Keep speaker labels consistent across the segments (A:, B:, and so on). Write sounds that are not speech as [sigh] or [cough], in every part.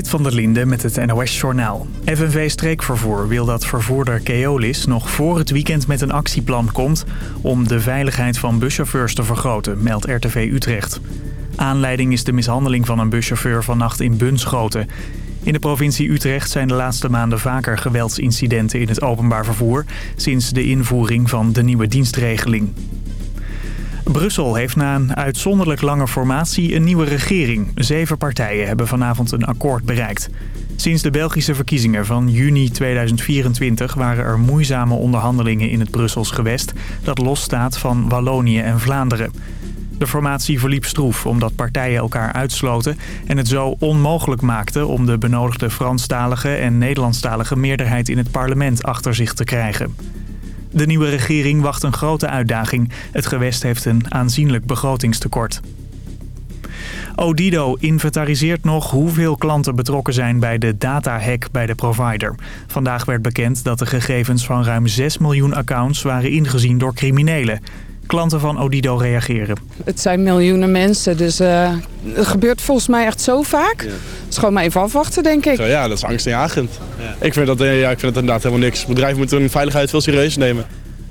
A: Dit van der Linde met het NOS-journaal. FNV Streekvervoer wil dat vervoerder Keolis nog voor het weekend met een actieplan komt... om de veiligheid van buschauffeurs te vergroten, meldt RTV Utrecht. Aanleiding is de mishandeling van een buschauffeur vannacht in Bunschoten. In de provincie Utrecht zijn de laatste maanden vaker geweldsincidenten in het openbaar vervoer... sinds de invoering van de nieuwe dienstregeling. Brussel heeft na een uitzonderlijk lange formatie een nieuwe regering. Zeven partijen hebben vanavond een akkoord bereikt. Sinds de Belgische verkiezingen van juni 2024 waren er moeizame onderhandelingen in het Brussels gewest... dat losstaat van Wallonië en Vlaanderen. De formatie verliep stroef omdat partijen elkaar uitsloten... en het zo onmogelijk maakte om de benodigde Franstalige en Nederlandstalige meerderheid in het parlement achter zich te krijgen. De nieuwe regering wacht een grote uitdaging. Het gewest heeft een aanzienlijk begrotingstekort. Odido inventariseert nog hoeveel klanten betrokken zijn bij de datahack bij de provider. Vandaag werd bekend dat de gegevens van ruim 6 miljoen accounts waren ingezien door criminelen. Klanten van Odido reageren.
B: Het zijn miljoenen mensen, dus uh, het gebeurt volgens mij echt zo vaak. Ja. Het is gewoon maar even afwachten, denk ik.
C: Ja, dat is angstaanjagend. Ja. Ik, vind dat, ja, ik vind dat inderdaad helemaal niks. Bedrijven moeten hun veiligheid veel serieus nemen.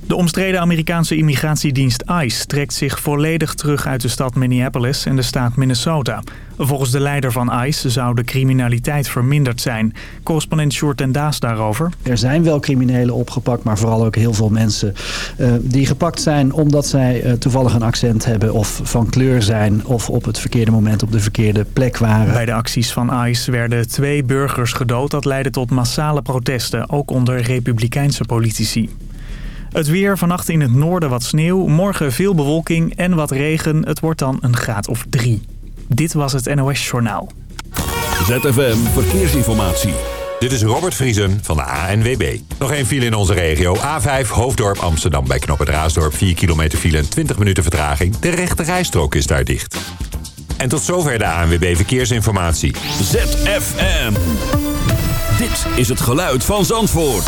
A: De omstreden Amerikaanse immigratiedienst ICE trekt zich volledig terug uit de stad Minneapolis en de staat Minnesota. Volgens de leider van ICE zou de criminaliteit verminderd zijn. Correspondent Short en Daas daarover.
D: Er zijn wel criminelen opgepakt, maar vooral ook heel veel mensen uh, die gepakt zijn omdat zij uh, toevallig een accent hebben of van kleur zijn of op het verkeerde moment op de verkeerde plek waren.
A: Bij de acties van ICE werden twee burgers gedood. Dat leidde tot massale protesten, ook onder republikeinse politici. Het weer, vannacht in het noorden wat sneeuw, morgen veel bewolking en wat regen. Het wordt dan een graad of drie. Dit was het NOS Journaal.
E: ZFM Verkeersinformatie.
F: Dit is Robert Vriesen van de ANWB. Nog één file in onze regio. A5 Hoofddorp Amsterdam bij Knop het Raasdorp. 4 kilometer file en 20 minuten vertraging. De rechte rijstrook is daar dicht. En tot zover de ANWB Verkeersinformatie.
E: ZFM. Dit is het geluid van Zandvoort.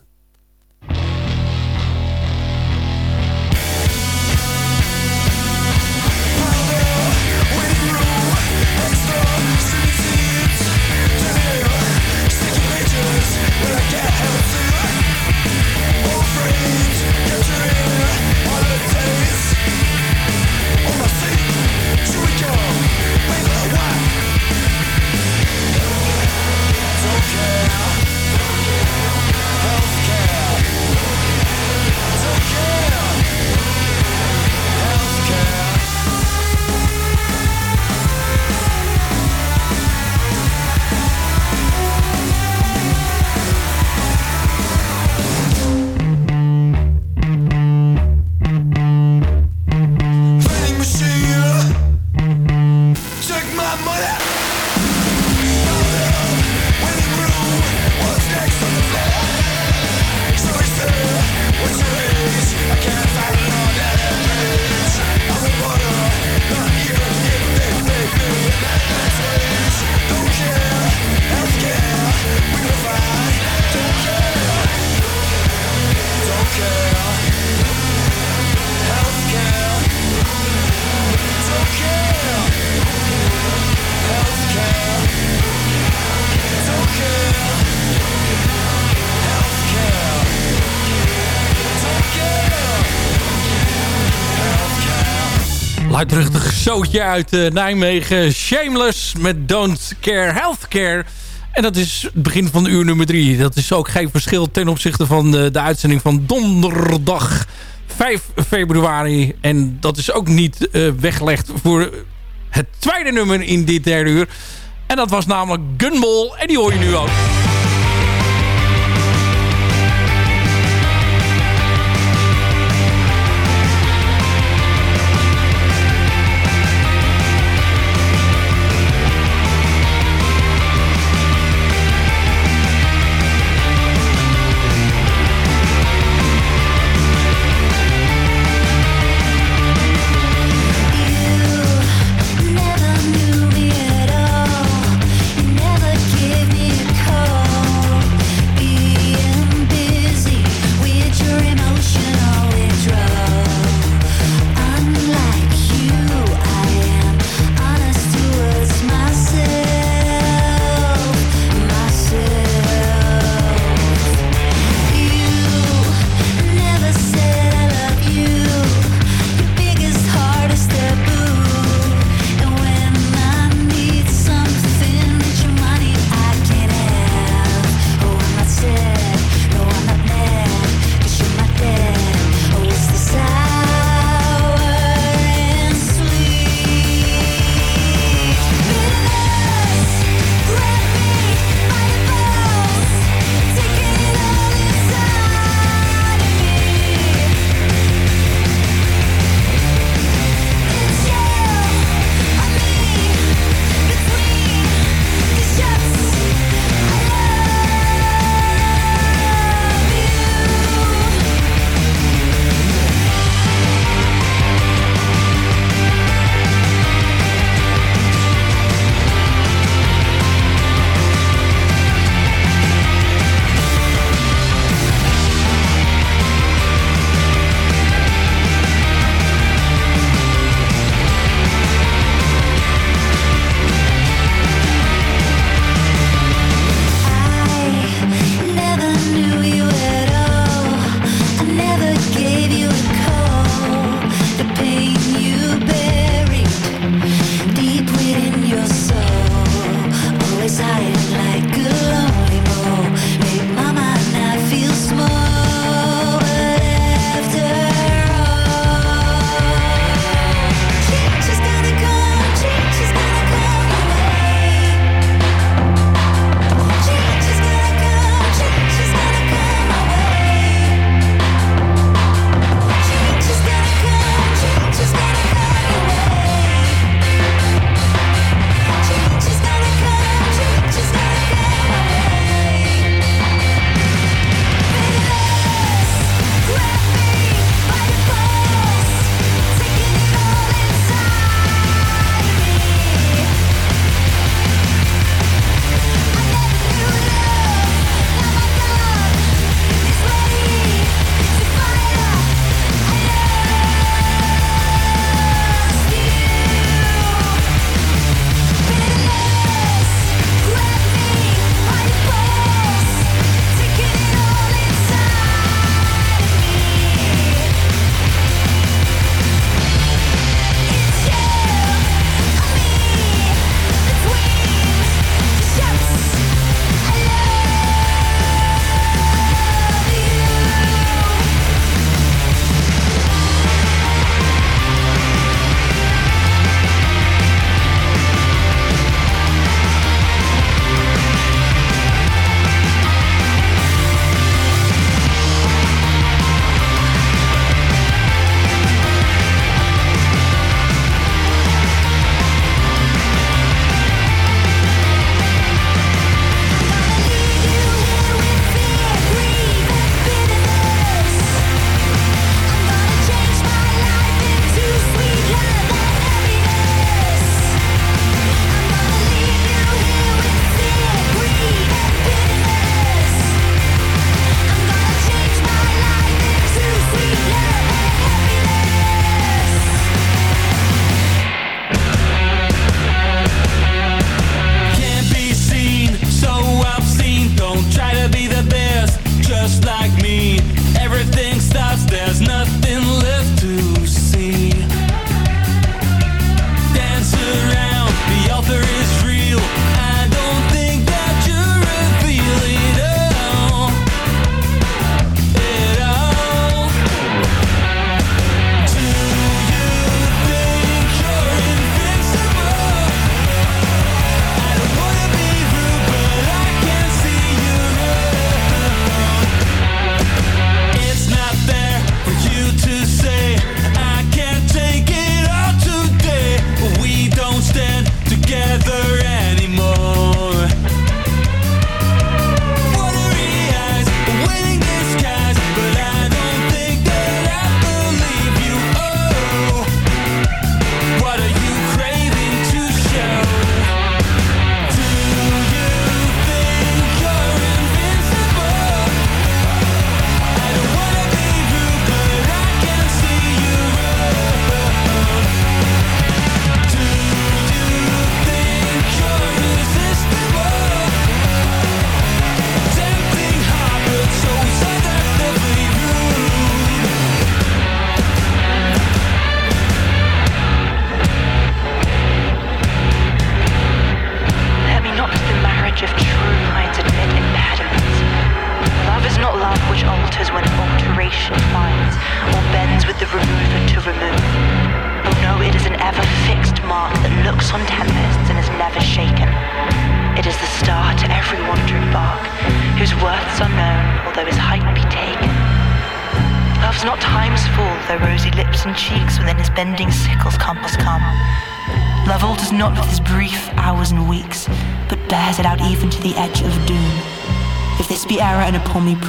G: Luidruchtig zootje uit uh, Nijmegen. Shameless met Don't Care Healthcare. En dat is het begin van uur nummer drie. Dat is ook geen verschil ten opzichte van de, de uitzending van donderdag 5 februari. En dat is ook niet uh, weggelegd voor het tweede nummer in dit derde uur. En dat was namelijk Gunball. En die hoor je nu ook.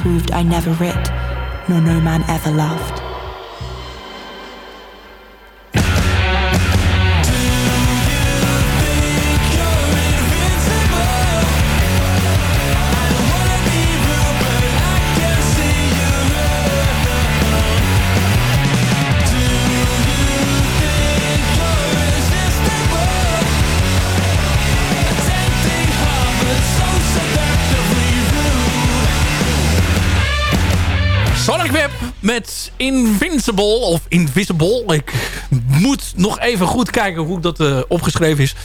H: Proved, I never writ, nor no man ever loved.
I: Met Invincible of Invisible. Ik moet nog even goed kijken hoe dat uh, opgeschreven is.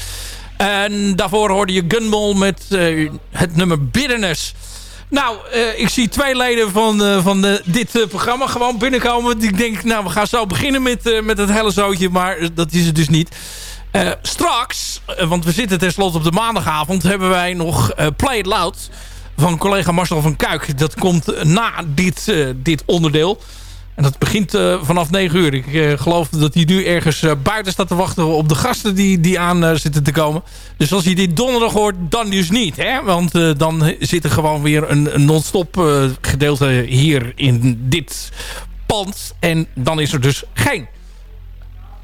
I: En daarvoor hoorde je Gunball met uh, het nummer Bitterness. Nou, uh, ik zie twee leden van, van dit programma gewoon binnenkomen. Ik denk, nou, we gaan zo beginnen met, met het hele zootje. Maar dat is het dus niet. straks, want we zitten tenslotte op de maandagavond... hebben wij nog Play It Loud van collega Marcel van Kuik. Dat komt na dit, uh, dit onderdeel. En dat begint uh, vanaf 9 uur. Ik uh, geloof dat hij nu ergens buiten staat te wachten op de gasten die, die aan zitten te komen. Dus als je dit donderdag hoort, dan dus niet. Hè? Want dan zit er gewoon weer een, een non-stop gedeelte hier in dit pand. En dan is er dus geen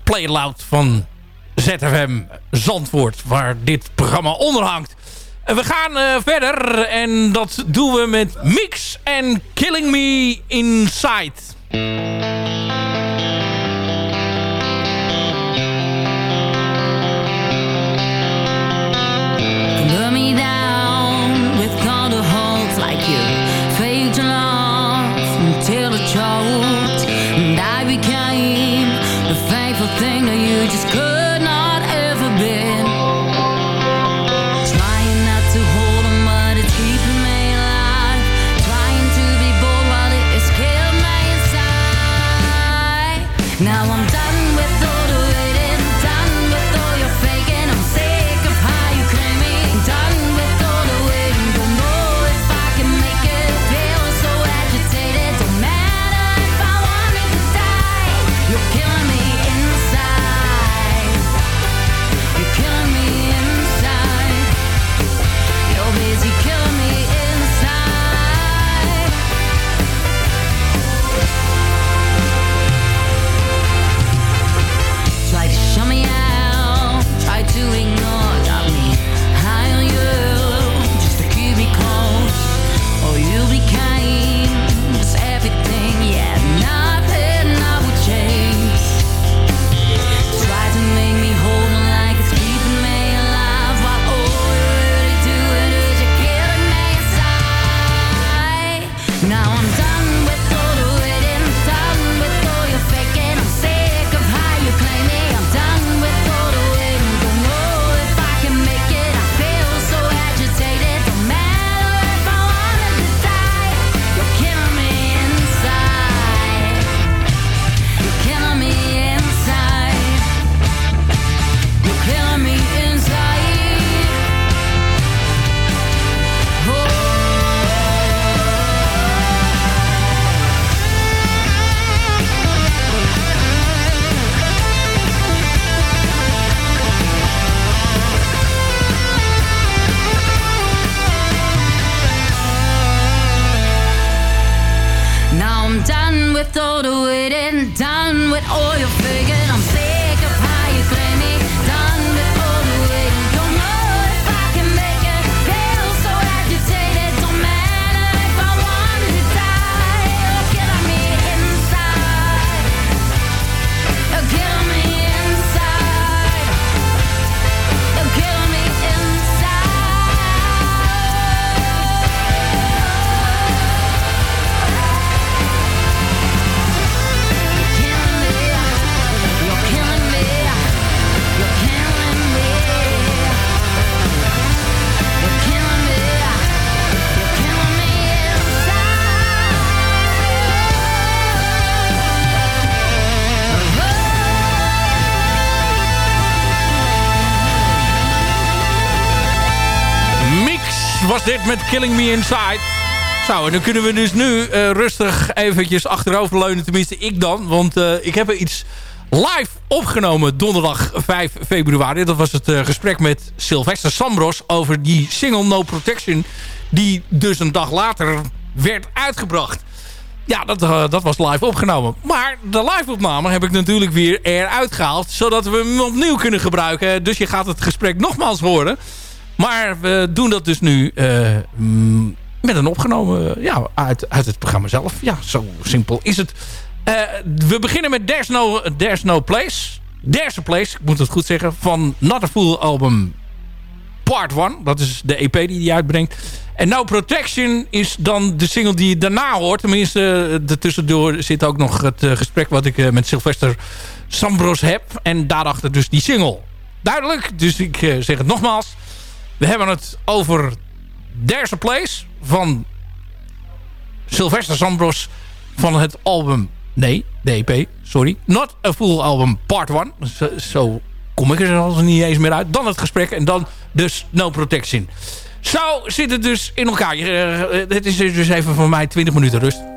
I: Play Loud van ZFM Zandvoort. Waar dit programma onder hangt. We gaan uh, verder en dat doen we met Mix en Killing Me Inside.
G: Dit met Killing Me Inside. Zo, en dan kunnen we dus nu eh, rustig eventjes achteroverleunen. Tenminste, ik dan. Want eh, ik heb er iets live opgenomen donderdag 5 februari. Dat was het eh, gesprek met Sylvester Sambros over die single No Protection. Die dus een dag later werd uitgebracht. Ja, dat, dat was live opgenomen. Maar de live-opname heb ik natuurlijk weer eruit gehaald... zodat we hem opnieuw kunnen gebruiken. Dus je gaat het gesprek nogmaals horen. Maar we doen dat dus nu eh, mm, met een opgenomen ja, uit, uit het programma zelf. Ja, zo simpel is het. Eh, we beginnen met There's No, There's no Place. There's a Place, ik moet het goed zeggen... van Not a Full Album Part 1. Dat is de EP die hij uitbrengt. En No Protection is dan de single die je daarna hoort. Tenminste, uh, ertussendoor zit ook nog het gesprek... wat ik met Sylvester Sambros heb. En daarachter dus die single. Duidelijk, dus ik zeg het nogmaals. We hebben het over There's a Place van Sylvester Sambros van het album... Nee, de EP, sorry. Not a Full Album Part 1. Zo, kom ik er zelfs niet eens meer uit. Dan het gesprek en dan dus No Protection. Zo zit het dus in elkaar. Uh, het is dus even voor mij 20 minuten rust.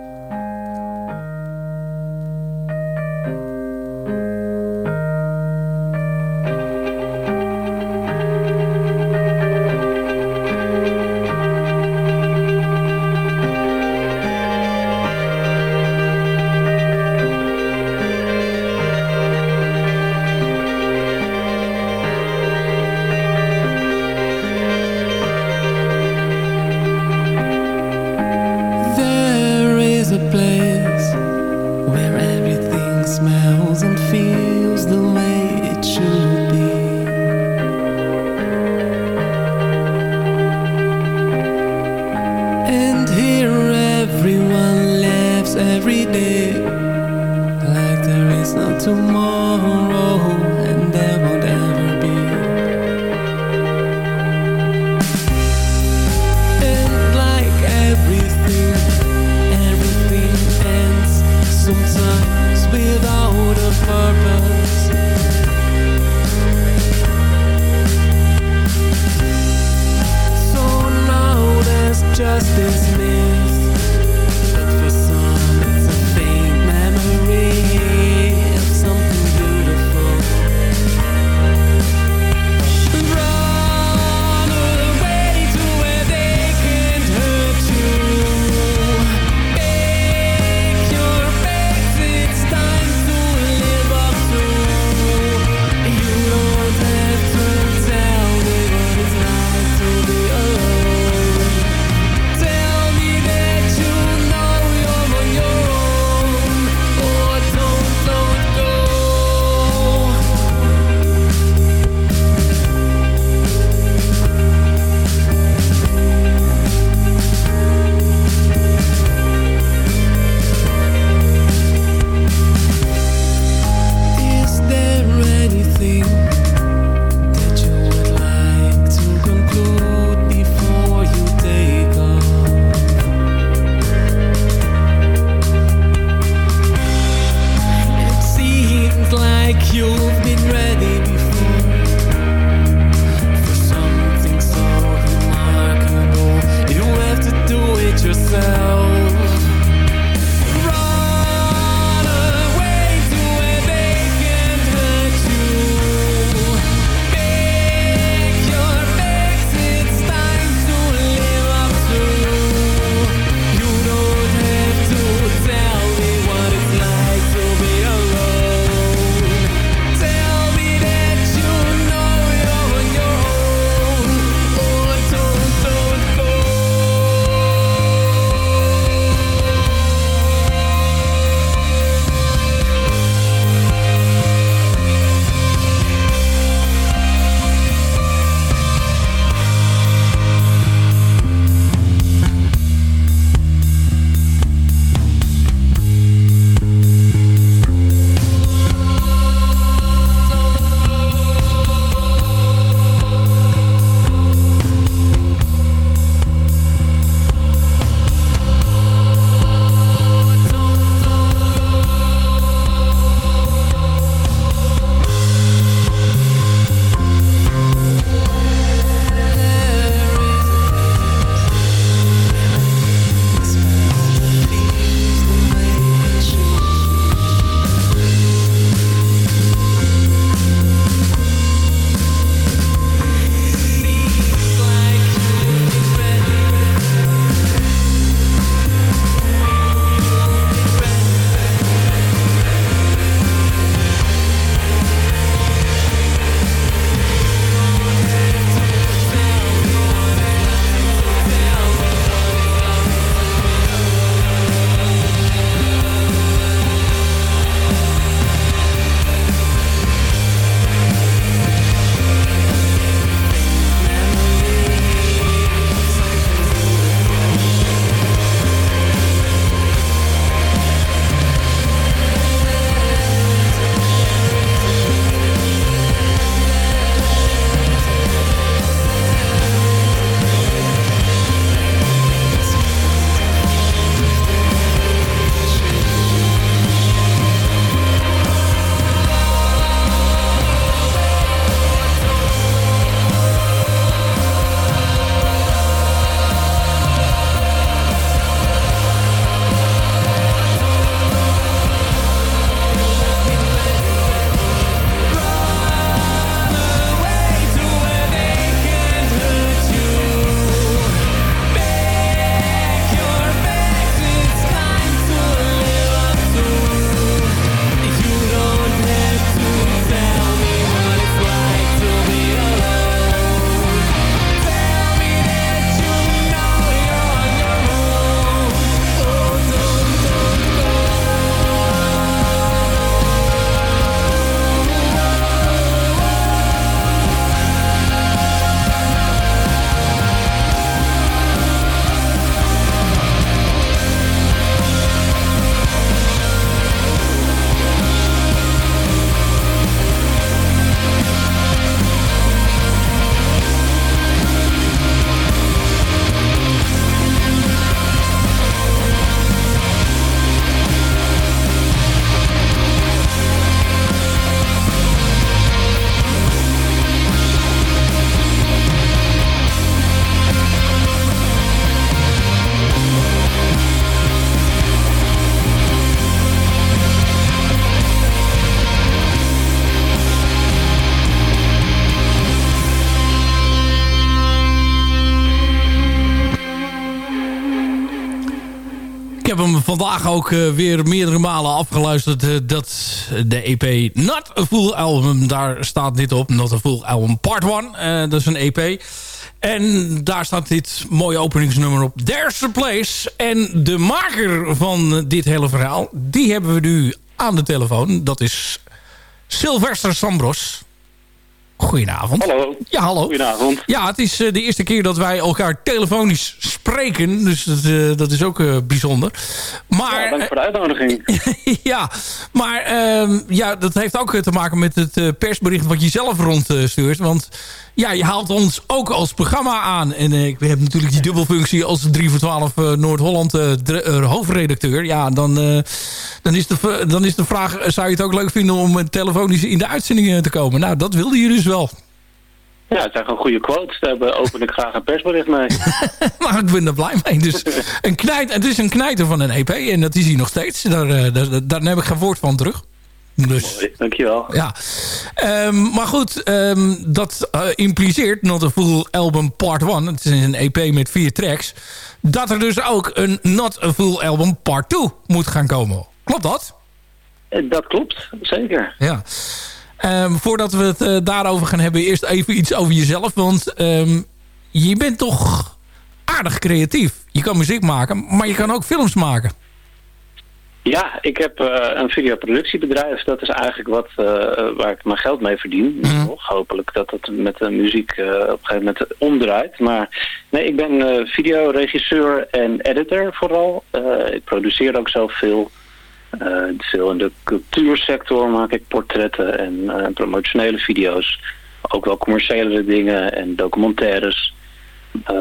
G: Eh, weer meerdere malen afgeluisterd... eh, dat de EP Not a Full Album, daar staat dit op. Not a Full Album Part 1, dat is een EP. En daar staat dit mooie openingsnummer op. There's a Place. En de maker van dit hele verhaal, die hebben we nu aan de telefoon. Dat is Sylvester Sambros. Goedenavond.
J: Hallo.
G: Ja, hallo.
J: Goedenavond.
G: Ja, het is eh, de eerste keer dat wij elkaar telefonisch spreken. Dus dat, eh, dat is ook eh, bijzonder. Maar,
J: Ja, dank voor de uitnodiging. [laughs]
G: ja, maar ehm, ja, dat heeft ook te maken met het persbericht wat je zelf rondstuurt. Want ja, je haalt ons ook als programma aan. En ik heb natuurlijk die dubbelfunctie als 3 voor 12 eh, Noord-Holland dre- hoofdredacteur. Ja, dan, dan, is de, dan is de vraag, zou je het ook leuk vinden om telefonisch in de uitzending eh, te komen? Nou, dat wilde je dus wel.
J: Ja, het zijn gewoon goede quotes. Daar hebben- open ik graag een persbericht mee. [laughs]
G: Maar ik ben er blij mee. Dus een knijt, het is een knijter van een EP en dat is hij nog steeds. Daar, eh, daar, daar heb ik geen woord van terug. Dus,
J: Mooi, dankjewel.
G: ja. Ehm, maar goed, ehm, dat eh, impliceert, Not a Full Album Part 1, het is een EP met vier tracks, dat er dus ook een Not a Full Album Part 2 moet gaan komen. Klopt dat?
J: Eh, Dat klopt, zeker.
G: Ja. Ehm, voordat we het eh, daarover gaan hebben, eerst even iets over jezelf. Want ehm, je bent toch aardig creatief. Je kan muziek maken, maar je kan ook films maken.
J: Ja, ik heb eh, een videoproductiebedrijf. Dat is eigenlijk wat, eh, waar ik mijn geld mee verdien. Nog. Hopelijk dat het met de muziek eh, op een gegeven moment omdraait. Maar nee, ik ben videoregisseur en editor vooral. Ik produceer ook zoveel. Eh veel in de cultuursector maak ik portretten en eh, promotionele video's. Ook wel commerciële dingen en documentaires. Eh,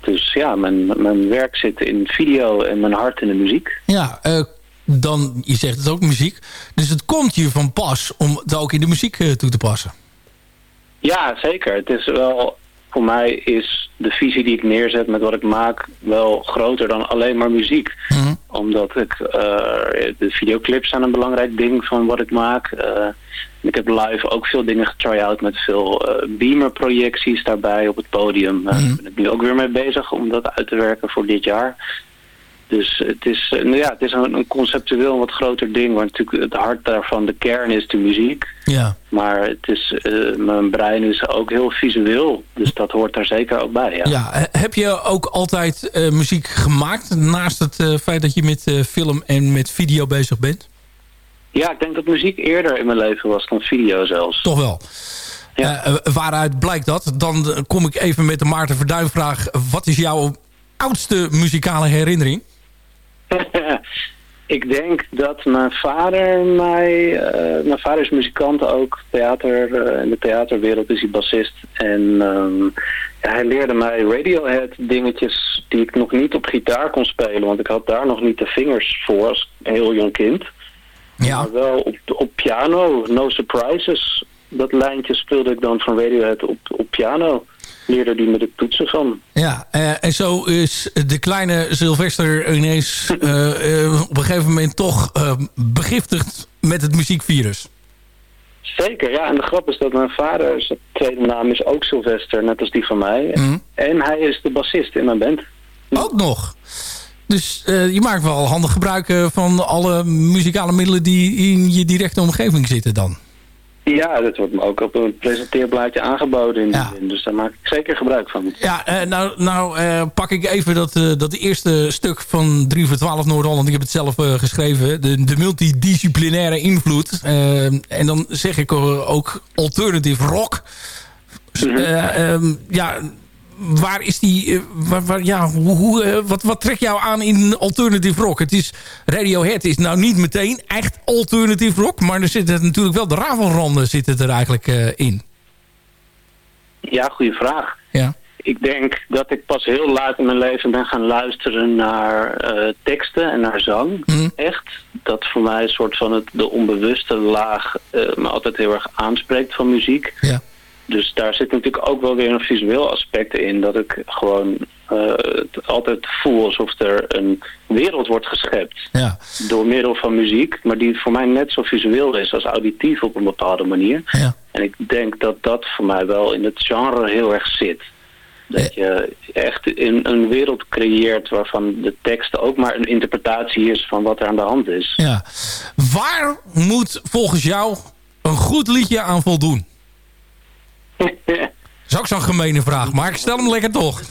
J: dus ja, mijn, mijn werk zit in video en mijn hart in de muziek.
G: Ja, eh, dan, je zegt het ook muziek. Dus het komt je van pas om het ook in de muziek eh, toe te passen.
J: Ja, zeker. Het is wel, voor mij is de visie die ik neerzet met wat ik maak wel groter dan alleen maar muziek. Omdat ik, eh, de videoclips zijn een belangrijk ding van wat ik maak. Eh, ik heb live ook veel dingen getry-out met veel eh beamer-projecties daarbij op het podium. Eh, Daar ben ik nu ook weer mee bezig om dat uit te werken voor dit jaar. Dus het is, eh, nou ja, het is een, een conceptueel wat groter ding, waar natuurlijk het hart daarvan de kern is de muziek.
G: Ja.
J: Maar het is, eh, mijn brein is ook heel visueel, dus dat hoort daar zeker ook bij. Ja,
G: Ja, he- heb je ook altijd eh, muziek gemaakt naast het feit dat je met film en met video bezig bent?
J: Ja, ik denk dat muziek eerder in mijn leven was dan video zelfs.
G: Toch wel. Eh, waaruit blijkt dat? Dan kom ik even met de Maarten Verduin vraag. Wat is jouw oudste muzikale herinnering? [laughs]
J: ik denk dat mijn vader mij... eh, mijn vader is muzikant ook, theater, eh, in de theaterwereld is hij bassist. En ehm, ja, hij leerde mij Radiohead dingetjes die ik nog niet op gitaar kon spelen. Want ik had daar nog niet de vingers voor als heel jong kind.
G: Ja.
J: Maar wel op, op piano, No Surprises. Dat lijntje speelde ik dan van Radiohead op, op piano. Leerde die met de toetsen van.
G: Ja, eh, en zo is de kleine Sylvester ineens [laughs] eh, eh, op een gegeven moment toch begiftigd met het muziekvirus.
J: Zeker, ja. En de grap is dat mijn vader, zijn tweede naam is ook Sylvester, net als die van mij.
G: Mhm.
J: En hij is de bassist in mijn band.
G: Ook nog. Dus je maakt wel handig gebruik van alle muzikale middelen die in je directe omgeving zitten dan.
J: Ja, dat wordt me ook op een presenteerblaadje aangeboden zin. Dus daar maak ik zeker gebruik van.
G: Ja, eh, nou, nou eh, pak ik even dat, eh, dat eerste stuk van 3 voor 12 Noord-Holland. Ik heb het zelf geschreven. De, de multidisciplinaire invloed. En dan zeg ik ook alternative rock. Eh, ehm, ja, waar is die... eh, waar, waar- ja, hoe, hoe, eh, wat, wat trekt jou aan in alternative rock? Het is, Radiohead is nou niet meteen echt alternative rock. Maar er zitten natuurlijk wel de ravelranden zitten er eigenlijk eh, in.
J: Ja, goede vraag.
G: Ja.
J: Ik denk dat ik pas heel laat in mijn leven ben gaan luisteren naar teksten en naar zang. Echt. Dat voor mij een soort van het, de onbewuste laag me altijd heel erg aanspreekt van muziek.
G: Ja.
J: Dus daar zit natuurlijk ook wel weer een visueel aspect in. Dat ik gewoon eh, het altijd voel alsof er een wereld wordt geschept.
G: Ja.
J: Door middel van muziek. Maar die voor mij net zo visueel is als auditief op een bepaalde manier.
G: Ja.
J: En ik denk dat dat voor mij wel in het genre heel erg zit. Dat je echt in een wereld creëert waarvan de tekst ook maar een interpretatie is van wat er aan de hand is.
G: Ja. Waar moet volgens jou een goed liedje aan voldoen? Dat is ook zo'n gemene vraag, maar ik stel hem lekker toch. [laughs]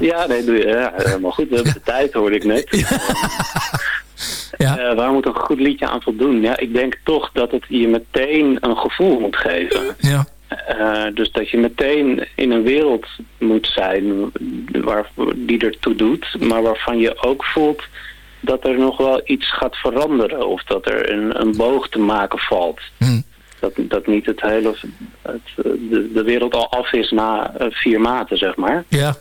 J: Ja, nee, doe je. Ja, helemaal goed. We hebben de tijd, hoorde ik net. [laughs]
G: Ja.
J: Eh, waar moet een goed liedje aan voldoen? Ja, ik denk toch dat het je meteen een gevoel moet geven.
G: Ja.
J: Eh, dus dat je meteen in een wereld moet zijn waar, die ertoe doet, maar waarvan je ook voelt dat er nog wel iets gaat veranderen of dat er een, een boog te maken valt.
G: Hm.
J: Dat, dat niet het hele, het, de, de wereld al af is na eh, vier maanden, zeg maar.
G: Ja.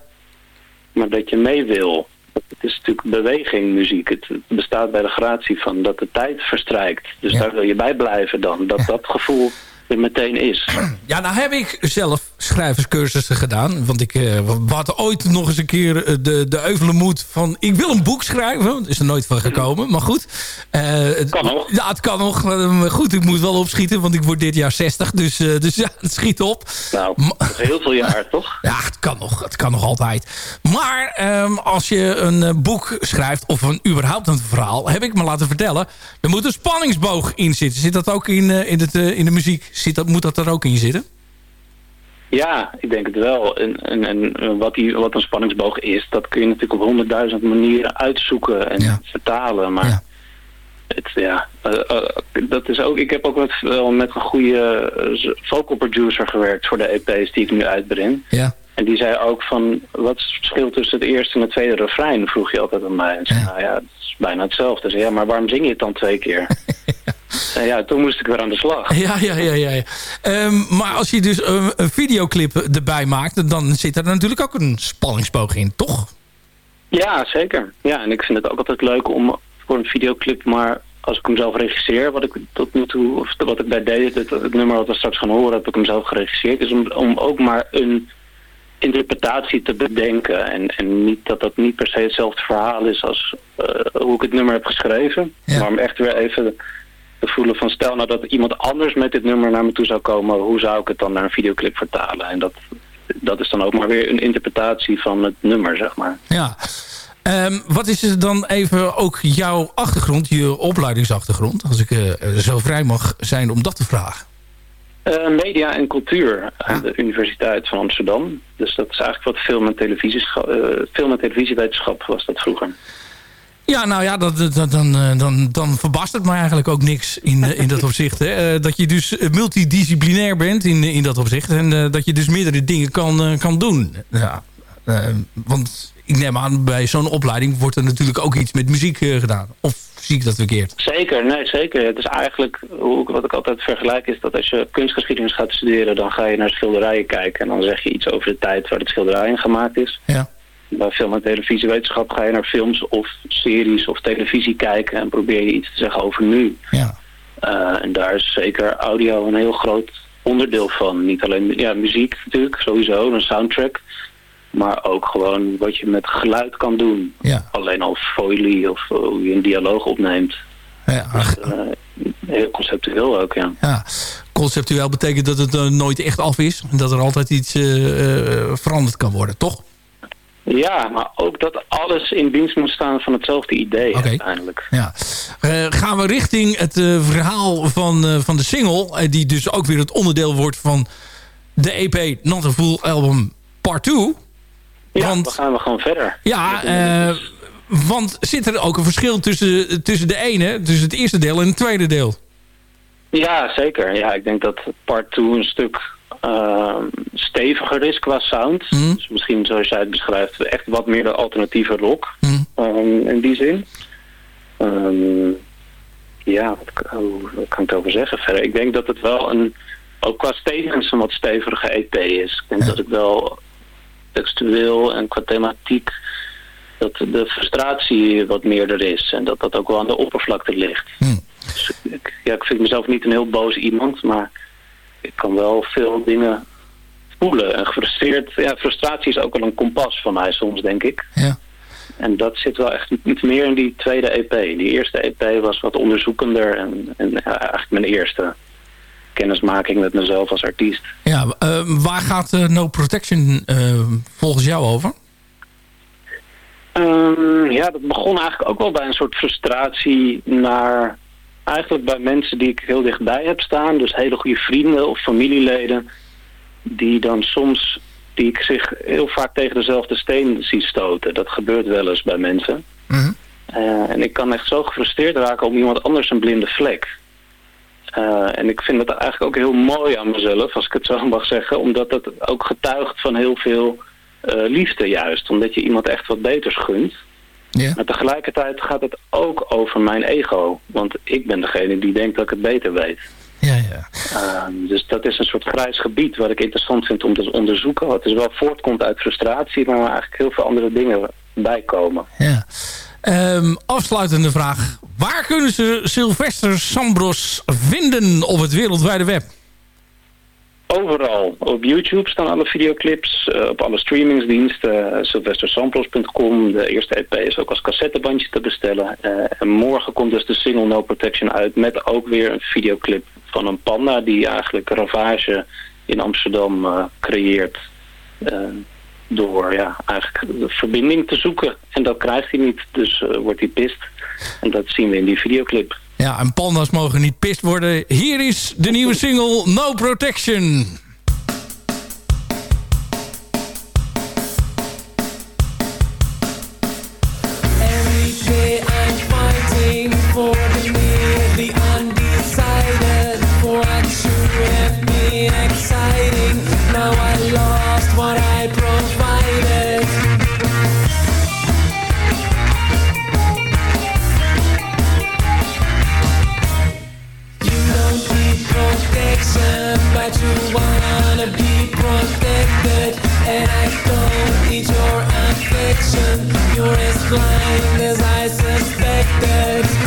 J: Maar dat je mee wil. Het is natuurlijk beweging, muziek. Het bestaat bij de gratie van dat de tijd verstrijkt. Dus
G: Ja.
J: daar wil je bij blijven dan. Dat dat gevoel er meteen is.
G: Ja, nou heb ik zelf schrijverscursussen gedaan. Want ik eh, we hadden ooit nog eens een keer eh, de, de euvele moed van... ik wil een boek schrijven. Is er nooit van gekomen, maar goed. Eh, het
J: Kan nog.
G: Ja, het kan nog. Eh, maar goed, ik moet wel opschieten, want ik word dit jaar 60. Dus, eh, dus ja, het schiet op.
J: Nou, dat is heel veel jaar, toch? [laughs]
G: Ja, het kan nog. Het kan nog altijd. Maar ehm, als je een eh, boek schrijft, of een, überhaupt een verhaal... heb ik me laten vertellen, er moet een spanningsboog in zitten. Zit dat ook in, eh, in, het, eh, in de muziek? Zit dat, moet dat er ook in zitten?
J: Ja, ik denk het wel. En, en, en wat, die, wat een spanningsboog is, dat kun je natuurlijk op honderdduizend manieren uitzoeken en
G: Ja.
J: vertalen. Maar
G: Ja.
J: het, ja, eh, eh, dat is ook, ik heb ook wel met een goede eh, vocal producer gewerkt voor de EP's die ik nu uitbreng.
G: Ja.
J: En die zei ook van, wat is het verschil tussen het eerste en het tweede refrein, vroeg je altijd aan mij. En zei,
G: Ja.
J: nou ja, het is bijna hetzelfde. Zei, ja, maar waarom zing je het dan twee keer? [laughs] En ja, toen moest ik weer aan de slag. [laughs]
G: Ja, ja, ja. ja, ja. Ehm, maar als je dus een, een videoclip erbij maakt... dan zit er natuurlijk ook een spanningsboog in, toch?
J: Ja, zeker. Ja, en ik vind het ook altijd leuk om voor een videoclip, maar als ik hem zelf regisseer, wat ik tot nu toe, of wat ik bij deze, het, het nummer wat we straks gaan horen, heb ik hem zelf geregisseerd, is om, om ook maar een interpretatie te bedenken. En, en niet dat dat niet per se hetzelfde verhaal is als eh, hoe ik het nummer heb geschreven,
G: Ja.
J: maar om echt weer even te voelen van stel nou dat iemand anders met dit nummer naar me toe zou komen, hoe zou ik het dan naar een videoclip vertalen? En dat, dat is dan ook maar weer een interpretatie van het nummer, zeg maar.
G: Ja. Ehm, wat is dan even ook jouw achtergrond, je opleidingsachtergrond... als ik eh, zo vrij mag zijn om dat te vragen?
J: Eh, media en cultuur aan de Universiteit van Amsterdam. Dus dat is eigenlijk wat film- en, televisieschap, eh, film- en televisiewetenschap was dat vroeger.
G: Ja, nou ja, dat, dat, dan, eh, dan, dan verbaast het me eigenlijk ook niks in, eh, in dat [laughs] opzicht. Hè. Eh, dat je dus eh, multidisciplinair bent in, in dat opzicht. En eh, dat je dus meerdere dingen kan, eh, kan doen. Ja, eh, want ik neem aan, bij zo'n opleiding wordt er natuurlijk ook iets met muziek eh, gedaan. Of zie ik dat verkeerd?
J: Zeker, nee zeker. Het is eigenlijk, hoe, ik- wat ik altijd vergelijk is dat als je kunstgeschiedenis gaat studeren... dan ga je naar schilderijen kijken en dan zeg je iets over de tijd waar het schilderij in gemaakt is.
G: Ja.
J: Bij film- en televisiewetenschap ga je naar films of series of televisie kijken... en probeer je iets te zeggen over nu.
G: Ja.
J: Eh, en daar is zeker audio een heel groot onderdeel van. Niet alleen ja, muziek natuurlijk, sowieso, een soundtrack. Maar ook gewoon wat je met geluid kan doen.
G: Ja.
J: Alleen al foley of eh, hoe je een dialoog opneemt.
G: Ja, ach,
J: Eh, heel conceptueel ook, ja.
G: ja. Conceptueel betekent dat het nooit echt af is. En dat er altijd iets veranderd kan worden, toch?
J: Ja, maar ook dat alles in dienst moet staan van hetzelfde idee uiteindelijk.
G: Ja. Eh, gaan we richting het eh, verhaal van, eh, van de single... die dus ook weer het onderdeel wordt van de EP Not a Full Album Part 2.
J: Ja,
G: Want-
J: dan gaan we gewoon verder.
G: Ja, want zit er ook een verschil tussen, tussen de ene, tussen het eerste deel en het tweede deel?
J: Ja, zeker. Ja, ik denk dat part 2 een stuk eh, steviger is qua sound.
G: Mhm.
J: Dus misschien zoals jij het beschrijft, echt wat meer de alternatieve rock.
G: Mhm.
J: ehm, in die zin. Ehm, ja, wat, hoe, wat kan ik erover zeggen verder? Ik denk dat het wel een, ook qua stevens een wat stevige EP is. Ik denk
G: Ja.
J: dat ik wel textueel en qua thematiek dat de frustratie wat meerder is. En dat dat ook wel aan de oppervlakte ligt.
G: Hm.
J: Dus ik, ja, ik vind mezelf niet een heel boos iemand, maar ik kan wel veel dingen voelen. En gefrustreerd, ja, frustratie is ook wel een kompas van mij soms, denk ik.
G: Ja.
J: En dat zit wel echt iets meer in die tweede EP. Die eerste EP was wat onderzoekender en, en ja, eigenlijk mijn eerste. kennismaking met mezelf als artiest.
G: Ja, eh, waar gaat eh, No Protection eh, volgens jou over?
J: Ehm, ja, dat begon eigenlijk ook wel bij een soort frustratie naar... Eigenlijk bij mensen die ik heel dichtbij heb staan. Dus hele goede vrienden of familieleden. Die dan soms, die ik zich heel vaak tegen dezelfde steen zie stoten. Dat gebeurt wel eens bij mensen. Eh, en ik kan echt zo gefrustreerd raken om iemand anders een blinde vlek. Eh, en ik vind dat eigenlijk ook heel mooi aan mezelf, als ik het zo [laughs] mag zeggen. Omdat dat ook getuigt van heel veel eh, liefde juist. Omdat je iemand echt wat beters gunt.
G: Ja.
J: Maar tegelijkertijd gaat het ook over mijn ego. Want ik ben degene die denkt dat ik het beter weet.
G: Ja, ja.
J: Ehm, dus dat is een soort grijs gebied wat ik interessant vind om te onderzoeken. Wat dus wel voortkomt uit frustratie, maar waar eigenlijk heel veel andere dingen bij komen.
G: ja. Ehm, afsluitende vraag. Waar kunnen ze Sylvester Sambros vinden op het wereldwijde web?
J: Overal. Op YouTube staan alle videoclips, eh, op alle streamingsdiensten, uh, sylvestersamples.com. De eerste EP is ook als cassettebandje te bestellen. Eh, en morgen komt dus de single No Protection uit met ook weer een videoclip van een panda die eigenlijk ravage in Amsterdam eh, creëert. eh, door ja, eigenlijk de verbinding te zoeken. En dat krijgt hij niet, dus eh, wordt hij pist. En dat zien we in die videoclip.
G: Ja, en panda's mogen niet pist worden. Hier is de nieuwe single No Protection.
K: Wanna be protected. And I don't need your affection. Blind as I suspected.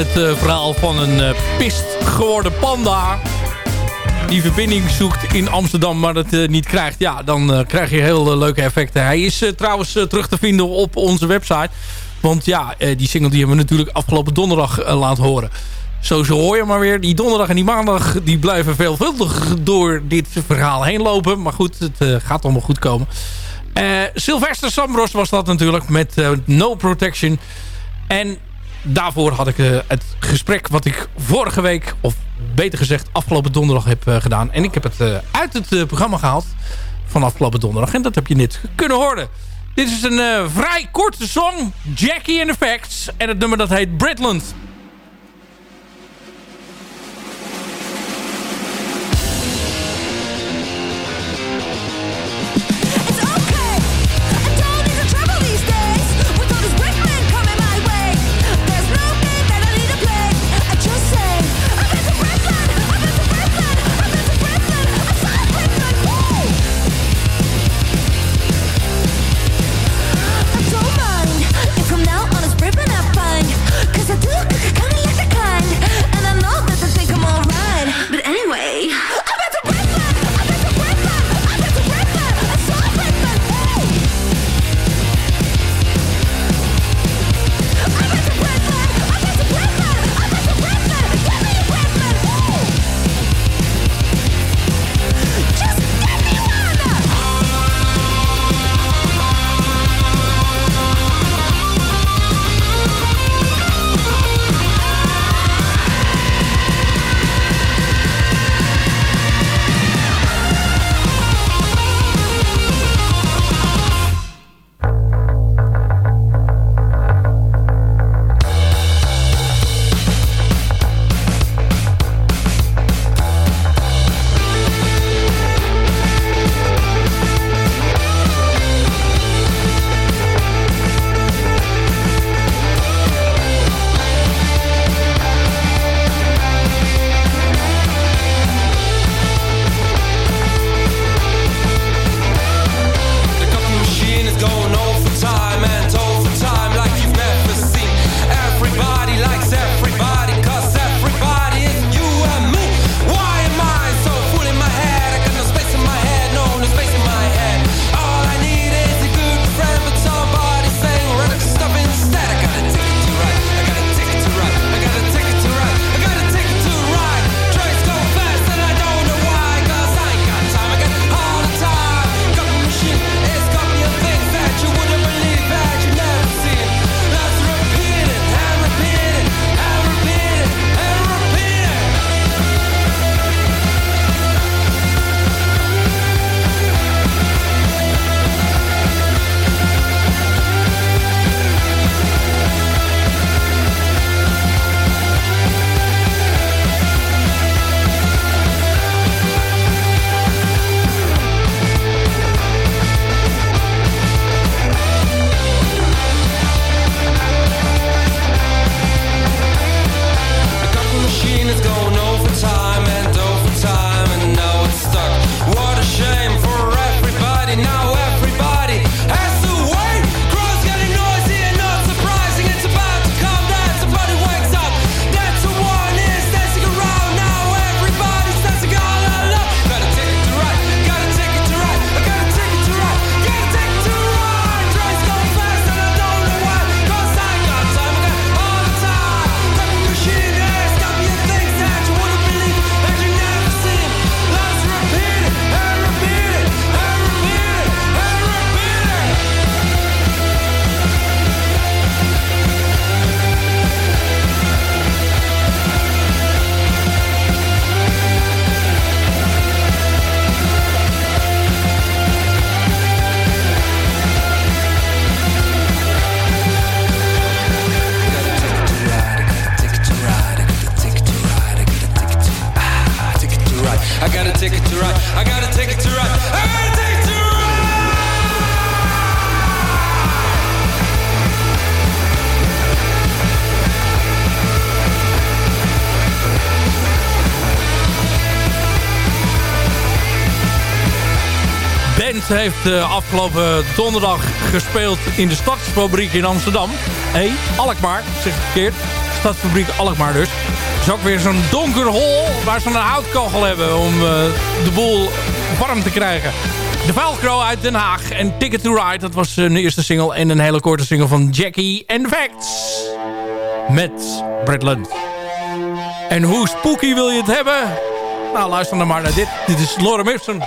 L: het eh, verhaal van een eh, pist geworden panda... die verbinding zoekt in Amsterdam, maar dat eh, niet krijgt. Ja, dan krijg je heel leuke effecten. Hij is trouwens terug te vinden op onze website. Want ja, die single die hebben we natuurlijk afgelopen donderdag laten horen. Zo, zo hoor je maar weer. Die donderdag en die maandag die blijven veelvuldig door dit verhaal heen lopen. Maar goed, het gaat allemaal goed komen. Sylvester Sambros was dat natuurlijk met No Protection... En daarvoor had ik eh, het gesprek wat ik vorige week, of beter gezegd afgelopen donderdag heb eh, gedaan. En ik heb het eh, uit het programma gehaald van afgelopen donderdag. En dat heb je net kunnen horen. Dit is een vrij korte song, Jackie and Effects En het nummer dat heet Britland. heeft uh, afgelopen donderdag gespeeld in de Stadsfabriek in Amsterdam.
I: Hé, hey, Alkmaar, zeg ik verkeerd. Stadsfabriek Alkmaar dus. Het is ook weer zo'n donker hol waar ze een houtkogel hebben om eh, de boel warm te krijgen. De Velcro uit Den Haag en Ticket to Ride, dat was eh, een eerste single en een hele korte single van Jackie and Facts. Met Brett Lund. En hoe spooky wil je het hebben? Nou, luister dan maar naar dit. Dit is Lorem Ipsum.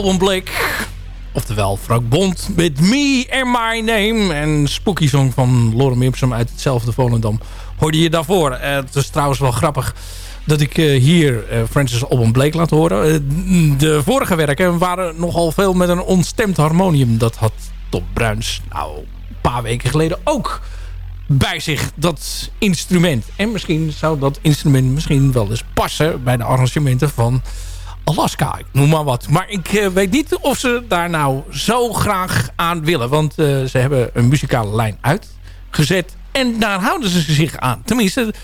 G: Alban Blake. Oftewel Frank Bond met Me and My Name. En Spooky Song van Lorem Ipsum uit hetzelfde Volendam. Hoorde je daarvoor. Eh, het is trouwens wel grappig dat ik eh, hier eh, Francis Alban Blake laat horen. De vorige werken waren nogal veel met een onstemd harmonium. Dat had Top Bruins nou een paar weken geleden ook bij zich, dat instrument. En misschien zou dat instrument misschien wel eens passen bij de arrangementen van Alaska. Ik noem maar wat. Maar ik eh, weet niet of ze daar nou zo graag aan willen. Want eh, ze hebben een muzikale lijn uitgezet. En daar houden ze zich aan. Tenminste,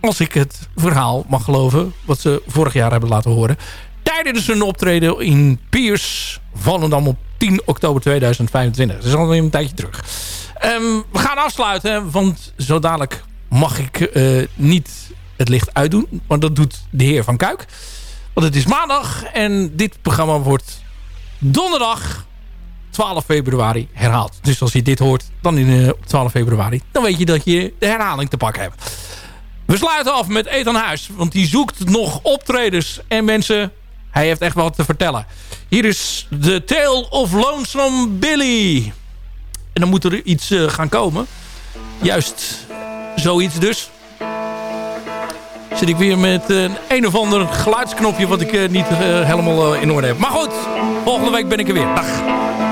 G: als ik het verhaal mag geloven. Wat ze vorig jaar hebben laten horen. Tijdens een optreden in Piers. Volendam op 10 oktober 2025. Dat is alweer een tijdje terug. Ehm, we gaan afsluiten. Want zo dadelijk mag ik eh, niet het licht uitdoen. Maar dat doet de heer Van Kuik. Want het is maandag en dit programma wordt donderdag 12 februari herhaald. Dus als je dit hoort dan in, eh, op 12 februari... dan weet je dat je de herhaling te pakken hebt. We sluiten af met Ethan Huis. Want die zoekt nog optredens en mensen... Hij heeft echt wat te vertellen. Hier is The Tale of Lonesome Billy. En dan moet er iets eh, gaan komen. Juist zoiets dus zit ik weer met een een of ander geluidsknopje... wat ik eh, niet eh, helemaal eh, in orde heb. Maar goed, volgende week ben ik er weer. Dag.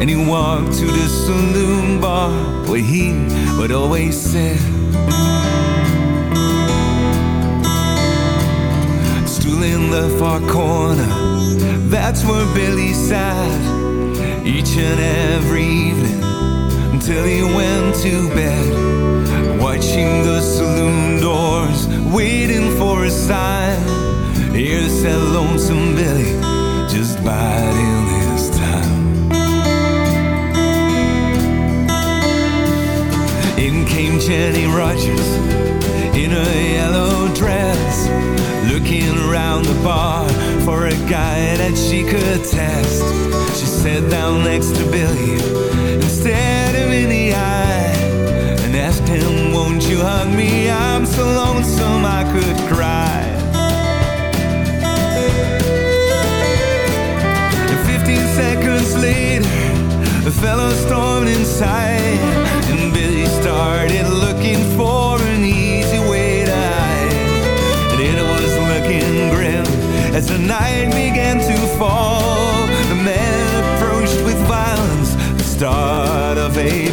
H: And he walked to the saloon bar where he would always sit. Stool in the far corner, that's where Billy sat each and every evening until he went to bed, watching the saloon doors, waiting for a sign. Here's that lonesome Billy, just biding Jenny Rogers in a yellow dress, looking around the bar for a guy that she could test. She sat down next to Billy and stared him in the eye and asked him, Won't you hug me? I'm so lonesome I could cry. And 15 seconds later, the fellow stormed inside, as the night began to fall. The men approached with violence, the start of a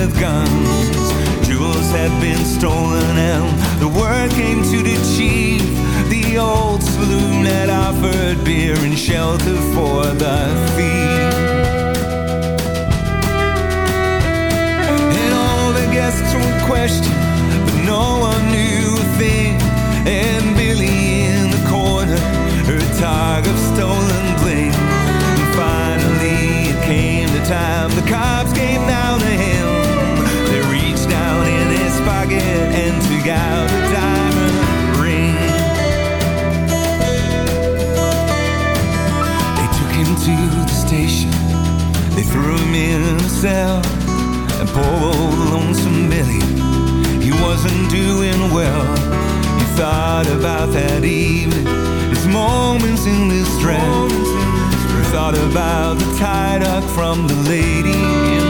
H: with guns. Jewels had been stolen and the word came to the chief. The old saloon had offered beer and shelter for the thief. And all the guests were questioned, but no one knew a thing. And Billy in the corner, her tag of stolen bling. And finally it came the time the cops came down to him. Pocket and took out a diamond ring. They took him to the station. They threw him in a cell. And poor old lonesome Billy, he wasn't doing well. He thought about that evening, his moments in distress. He thought about the tie up from the lady